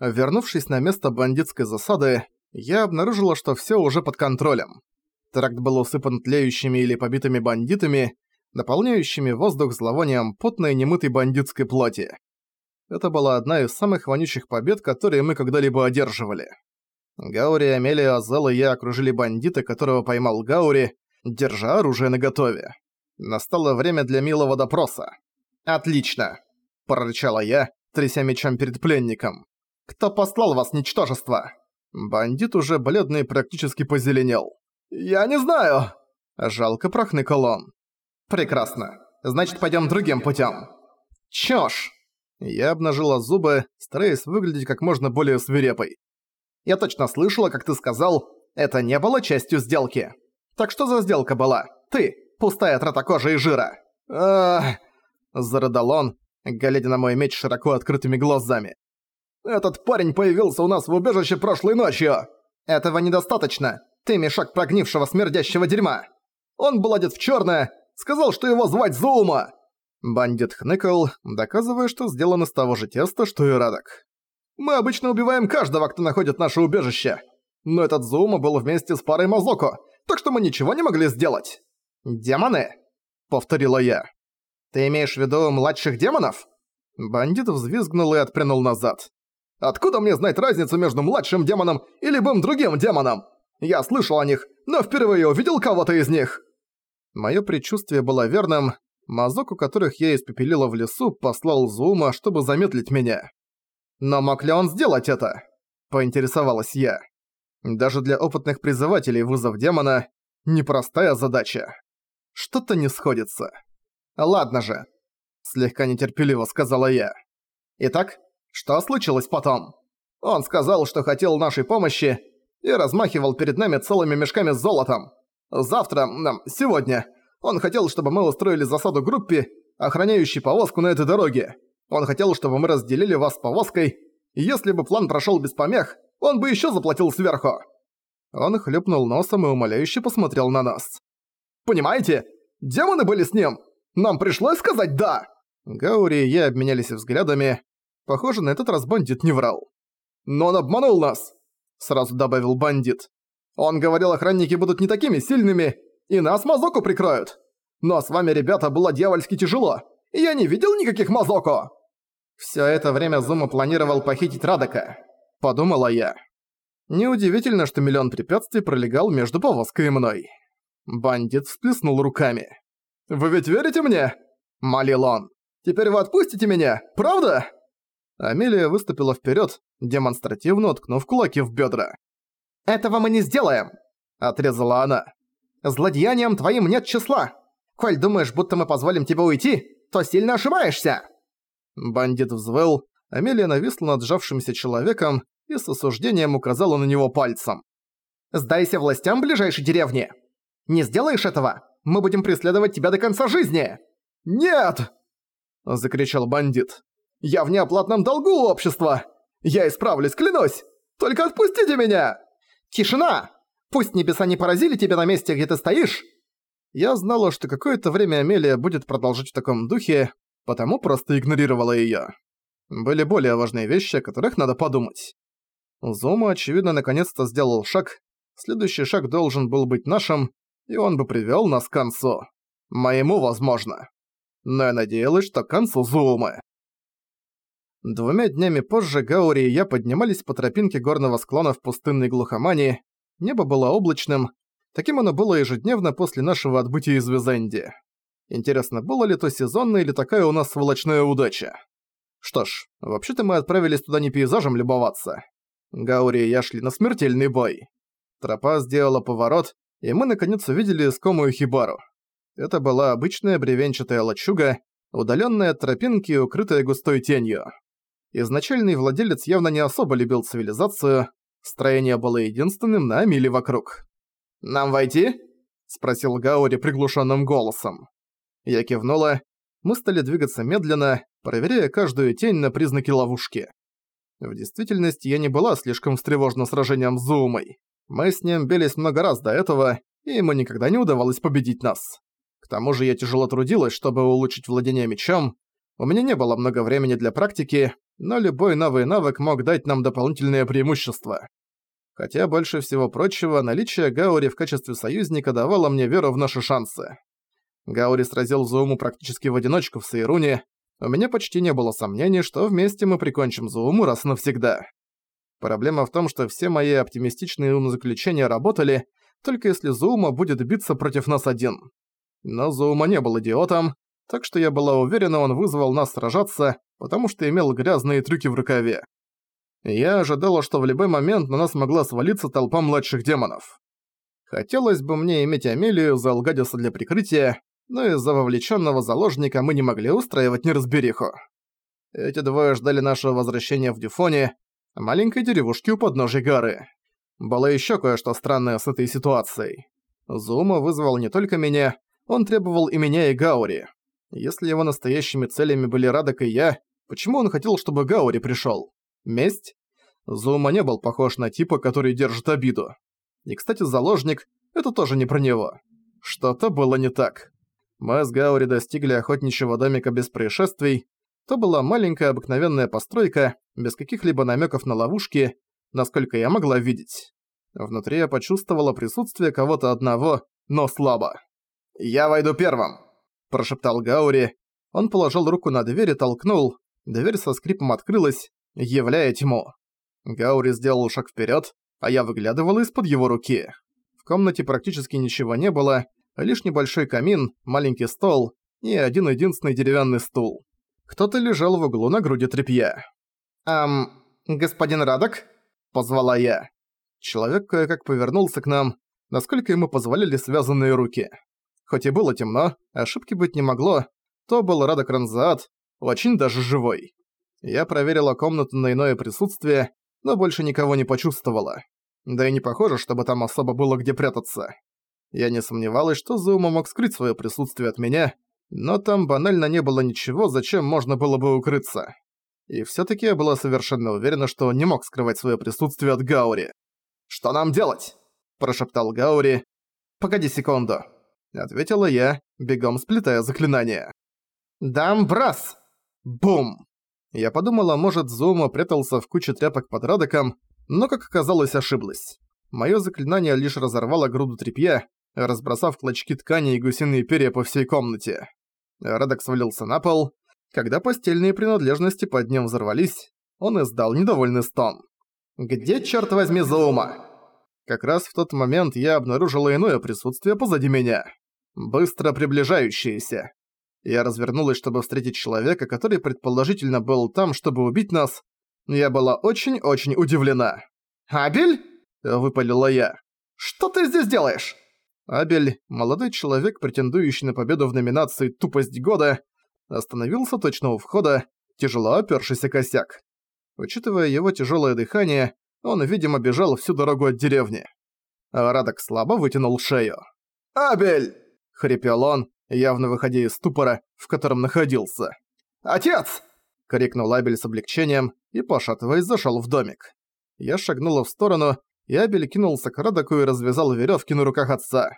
Вернувшись на место бандитской засады, я обнаружила, что всё уже под контролем. Тракт был усыпан тлеющими или побитыми бандитами, наполняющими воздух зловонием потной немытой бандитской плоти. Это была одна из самых вонючих побед, которые мы когда-либо одерживали. Гаури, Амелия, Азел и я окружили бандита, которого поймал Гаури, держа оружие наготове. Настало время для милого допроса. «Отлично!» – прорычала я, тряся мечом перед пленником. «Кто послал вас, ничтожество?» Бандит уже бледный практически позеленел. «Я не знаю!» Жалко прохныкал он. «Прекрасно. Значит, пойдем другим путем. Чёшь!» Я обнажила зубы, стараясь выглядеть как можно более свирепой. «Я точно слышала, как ты сказал, это не было частью сделки. Так что за сделка была? Ты, пустая трата кожи и жира!» «Ах...» – зарыдал он, глядя на мой меч широко открытыми глазами. «Этот парень появился у нас в убежище прошлой ночью!» «Этого недостаточно! Ты мешок прогнившего смердящего дерьма!» «Он был одет в чёрное, сказал, что его звать Зума!» Бандит хныкал, доказывая, что сделан из того же теста, что и Радок. «Мы обычно убиваем каждого, кто находит наше убежище. Но этот Зума был вместе с парой Мазоко, так что мы ничего не могли сделать». «Демоны?» — повторила я. «Ты имеешь в виду младших демонов?» Бандит взвизгнул и отпрянул назад. «Откуда мне знать разницу между младшим демоном и любым другим демоном? Я слышал о них, но впервые увидел кого-то из них!» Моё предчувствие было верным, Мазоку, которых я испепелила в лесу, послал Зума, чтобы замедлить меня. Но мог ли он сделать это? Поинтересовалась я. Даже для опытных призывателей вызов демона – непростая задача. Что-то не сходится. Ладно же. Слегка нетерпеливо сказала я. Итак, что случилось потом? Он сказал, что хотел нашей помощи и размахивал перед нами целыми мешками с золотом. Завтра, сегодня, он хотел, чтобы мы устроили засаду группе, охраняющей повозку на этой дороге. Он хотел, чтобы мы разделили вас с повозкой. Если бы план прошел без помех, он бы еще заплатил сверху. Он хлюпнул носом и умоляюще посмотрел на нас. «Понимаете? Демоны были с ним! Нам пришлось сказать «да»!» Гаури и я обменялись взглядами. Похоже, на этот раз бандит не врал. «Но он обманул нас!» Сразу добавил бандит. «Он говорил, охранники будут не такими сильными, и нас Мазоку прикроют. Но с вами, ребята, было дьявольски тяжело, и я не видел никаких Мазоку!» Всё это время Зума планировал похитить Радока. Подумала я. Неудивительно, что миллион препятствий пролегал между повозкой и мной. Бандит всплеснул руками. «Вы ведь верите мне?» – молил он. «Теперь вы отпустите меня, правда?» Амелия выступила вперед, демонстративно уткнув кулаки в бедра. «Этого мы не сделаем!» – отрезала она. Злодеянием твоим нет числа. Коль думаешь, будто мы позволим тебе уйти, то сильно ошибаешься!» Бандит взвыл, Амелия нависла над сжавшимся человеком и с осуждением указала на него пальцем. «Сдайся властям ближайшей деревни! Не сделаешь этого, мы будем преследовать тебя до конца жизни!» «Нет!» – закричал бандит. «Я в неоплатном долгу общества! Я исправлюсь, клянусь! Только отпустите меня!» «Тишина!» Пусть небеса не поразили тебя на месте, где ты стоишь!» Я знала, что какое-то время Амелия будет продолжить в таком духе, потому просто игнорировала её. Были более важные вещи, о которых надо подумать. Зума, очевидно, наконец-то сделал шаг. Следующий шаг должен был быть нашим, и он бы привёл нас к концу. Моему, возможно. Но я надеялась, что к концу Зумы. Двумя днями позже Гаури и я поднимались по тропинке горного склона в пустынной глухомане, Небо было облачным, таким оно было ежедневно после нашего отбытия из Визенди. Интересно, было ли то сезонно или такая у нас сволочная удача? Что ж, вообще-то мы отправились туда не пейзажем любоваться. Гаури и я шли на смертельный бой. Тропа сделала поворот, и мы наконец увидели искомую хибару. Это была обычная бревенчатая лачуга, удаленная от тропинки и укрытая густой тенью. Изначальный владелец явно не особо любил цивилизацию, Строение было единственным на миле вокруг. «Нам войти?» – спросил Гаури приглушенным голосом. Я кивнула. Мы стали двигаться медленно, проверяя каждую тень на признаки ловушки. В действительности я не была слишком встревожена сражением с Зумой. Мы с ним бились много раз до этого, и ему никогда не удавалось победить нас. К тому же я тяжело трудилась, чтобы улучшить владение мечом. У меня не было много времени для практики, но любой новый навык мог дать нам дополнительное преимущество. Хотя больше всего прочего, наличие Гаури в качестве союзника давало мне веру в наши шансы. Гаури сразил Зууму практически в одиночку в Сейруне. У меня почти не было сомнений, что вместе мы прикончим Зууму раз навсегда. Проблема в том, что все мои оптимистичные умозаключения работали, только если Зуума будет биться против нас один. Но Зуума не был идиотом, так что я была уверена, он вызвал нас сражаться, потому что имел грязные трюки в рукаве. Я ожидала, что в любой момент на нас могла свалиться толпа младших демонов. Хотелось бы мне иметь Амелию за Алгадиса для прикрытия, но из-за вовлеченного заложника мы не могли устраивать неразбериху. Эти двое ждали нашего возвращения в Дюфоне, маленькой деревушке у подножия горы. Было еще кое-что странное с этой ситуацией. Зума вызвал не только меня, он требовал и меня, и Гаури. Если его настоящими целями были Радок и я, почему он хотел, чтобы Гаури пришел? Месть? Зума не был похож на типа, который держит обиду. И, кстати, заложник — это тоже не про него. Что-то было не так. Мы с Гаури достигли охотничьего домика без происшествий. То была маленькая обыкновенная постройка, без каких-либо намеков на ловушки, насколько я могла видеть. Внутри я почувствовала присутствие кого-то одного, но слабо. «Я войду первым!» – прошептал Гаури. Он положил руку на дверь и толкнул. Дверь со скрипом открылась, являя тьму. Гаури сделал шаг вперед, а я выглядывала из-под его руки. В комнате практически ничего не было, лишь небольшой камин, маленький стол и один-единственный деревянный стул. Кто-то лежал в углу на груди тряпья. «Ам, господин Радок?» – позвала я. Человек кое-как повернулся к нам, насколько ему позволяли связанные руки. Хоть и было темно, ошибки быть не могло, то был Радок Ранзаат, очень даже живой. Я проверила комнату на иное присутствие, но больше никого не почувствовала. Да и не похоже, чтобы там особо было где прятаться. Я не сомневалась, что Зума мог скрыть свое присутствие от меня, но там банально не было ничего, зачем можно было бы укрыться. И все таки я была совершенно уверена, что не мог скрывать свое присутствие от Гаури. «Что нам делать?» – прошептал Гаури. «Погоди секунду», – ответила я, бегом сплетая заклинание. «Дам брас!» Бум! Я подумала, может, Зума прятался в куче тряпок под Радоком, но, как оказалось, ошиблась. Моё заклинание лишь разорвало груду тряпья, разбросав клочки ткани и гусиные перья по всей комнате. Радок свалился на пол. Когда постельные принадлежности под ним взорвались, он издал недовольный стон. «Где, черт возьми, Зума?» Как раз в тот момент я обнаружила иное присутствие позади меня. Быстро приближающееся. Я развернулась, чтобы встретить человека, который предположительно был там, чтобы убить нас. Я была очень-очень удивлена. «Абель?» – выпалила я. «Что ты здесь делаешь?» Абель, молодой человек, претендующий на победу в номинации «Тупость года», остановился точно у входа, тяжело опёршийся косяк. Учитывая его тяжелое дыхание, он, видимо, бежал всю дорогу от деревни. Радок слабо вытянул шею. «Абель!» – хрипел он, явно выходя из ступора, в котором находился. «Отец!» — крикнул Абель с облегчением и, пошатываясь, зашел в домик. Я шагнула в сторону, и Абель кинулся к Радоку и развязал веревки на руках отца.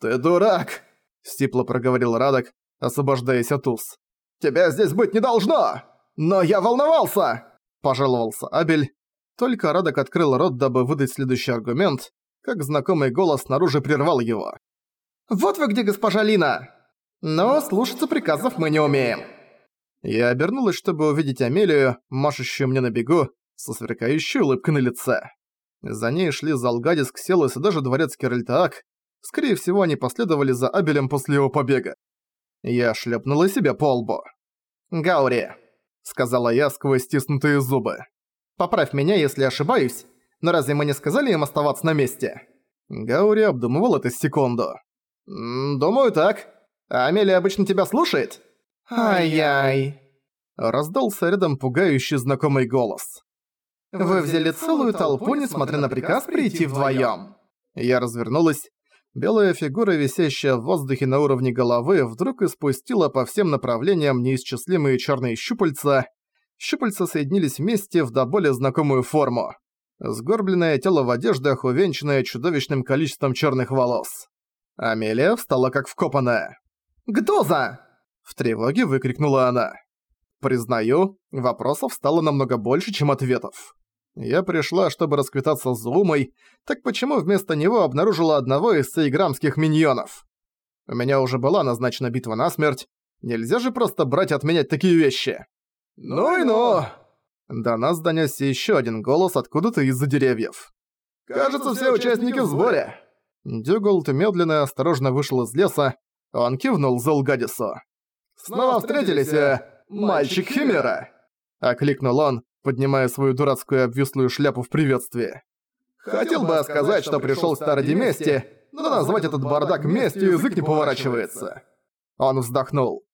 «Ты дурак!» — стипло проговорил Радок, освобождаясь от уз. «Тебя здесь быть не должно! Но я волновался!» — пожаловался Абель. Только Радок открыл рот, дабы выдать следующий аргумент, как знакомый голос снаружи прервал его. «Вот вы где, госпожа Лина!» Но слушаться приказов мы не умеем. Я обернулась, чтобы увидеть Амелию, машущую мне на бегу, со сверкающей улыбкой на лице. За ней шли Залгадис, Кселос и даже дворецкий Рельтаак. Скорее всего, они последовали за Абелем после его побега. Я шлепнула себя по лбу. «Гаури», — сказала я сквозь стиснутые зубы. «Поправь меня, если ошибаюсь, но разве мы не сказали им оставаться на месте?» Гаури обдумывал это секунду. «Думаю, так», а Амелия обычно тебя слушает?» «Ай-яй!» Раздался рядом пугающий знакомый голос. «Вы взяли целую толпу, несмотря на приказ прийти вдвоём!» Я развернулась. Белая фигура, висящая в воздухе на уровне головы, вдруг испустила по всем направлениям неисчислимые чёрные щупальца. Щупальца соединились вместе в до более знакомую форму. Сгорбленное тело в одеждах, увенчанное чудовищным количеством чёрных волос. Амелия встала как вкопанная. «Гдоза!» В тревоге выкрикнула она. Признаю, вопросов стало намного больше, чем ответов. Я пришла, чтобы расквитаться с Зумой, так почему вместо него обнаружила одного из сейграмских миньонов? У меня уже была назначена битва на смерть. Нельзя же просто брать и отменять такие вещи. Ну и ну! До нас донёсся ещё один голос откуда-то из-за деревьев. «Кажется, все участники в сборе!» Дюголт медленно и осторожно вышел из леса. Он кивнул Зелгадису. «Снова встретились, э, мальчик Химера!» Окликнул он, поднимая свою дурацкую обвислую шляпу в приветствии. «Хотел бы сказать, что пришёл в Староди мести, но назвать этот бардак местью язык не поворачивается». Он вздохнул.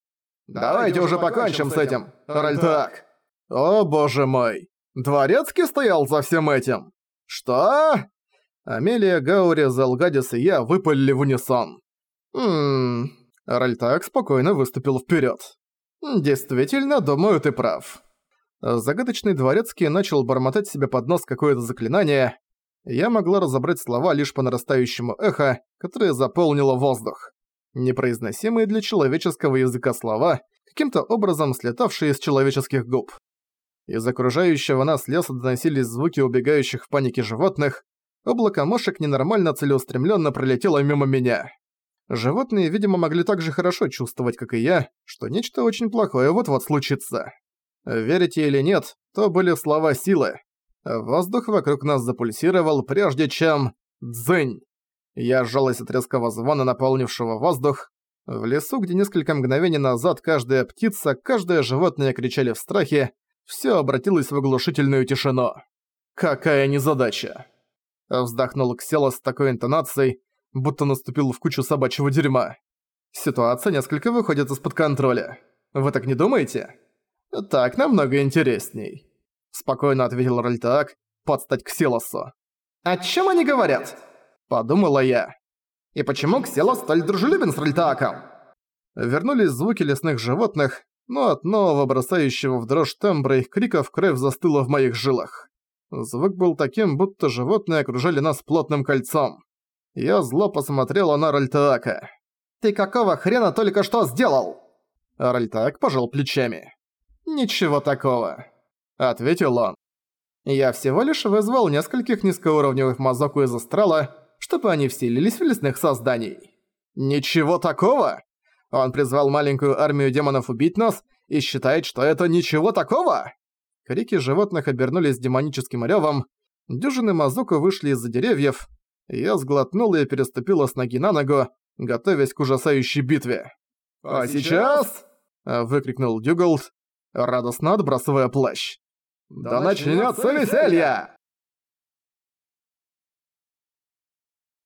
«Давайте уже покончим с этим, Ральтак!» «О боже мой! Дворецкий стоял за всем этим!» «Что?» Амелия, Гаури, Залгадис и я выпалили в унисон. «Ммм...» Ральтак спокойно выступил вперед. «Действительно, думаю, ты прав». Загадочный дворецкий начал бормотать себе под нос какое-то заклинание. Я могла разобрать слова лишь по нарастающему эхо, которое заполнило воздух. Непроизносимые для человеческого языка слова, каким-то образом слетавшие из человеческих губ. Из окружающего нас леса доносились звуки убегающих в панике животных, облако мошек ненормально целеустремленно пролетело мимо меня. Животные, видимо, могли так же хорошо чувствовать, как и я, что нечто очень плохое вот-вот случится. Верите или нет, то были слова силы. Воздух вокруг нас запульсировал, прежде чем... Дзынь! Я сжалась от резкого звона, наполнившего воздух. В лесу, где несколько мгновений назад каждая птица, каждое животное кричали в страхе, все обратилось в оглушительную тишину. «Какая незадача!» Вздохнул Ксела с такой интонацией, будто наступил в кучу собачьего дерьма. Ситуация несколько выходит из-под контроля. Вы так не думаете? Так намного интересней. Спокойно ответил Ральтаак, подстать Ксилосу. «О чем они говорят?» Подумала я. «И почему Ксилос столь дружелюбен с Ральтааком?» Вернулись звуки лесных животных, но от нового бросающего в дрожь тембра их криков кровь застыла в моих жилах. Звук был таким, будто животные окружали нас плотным кольцом. Я зло посмотрела на Ральтаака. «Ты какого хрена только что сделал?» Ральтаак пожал плечами. «Ничего такого», — ответил он. «Я всего лишь вызвал нескольких низкоуровневых мазоку из астрала, чтобы они вселились в лесных созданий». «Ничего такого?» Он призвал маленькую армию демонов убить нас и считает, что это ничего такого? Крики животных обернулись демоническим рёвом, дюжины Мазуку вышли из-за деревьев, я сглотнула и переступила с ноги на ногу, готовясь к ужасающей битве. «А сейчас?» — выкрикнул Дюгалд, радостно отбрасывая плащ. «Да начнётся веселье!»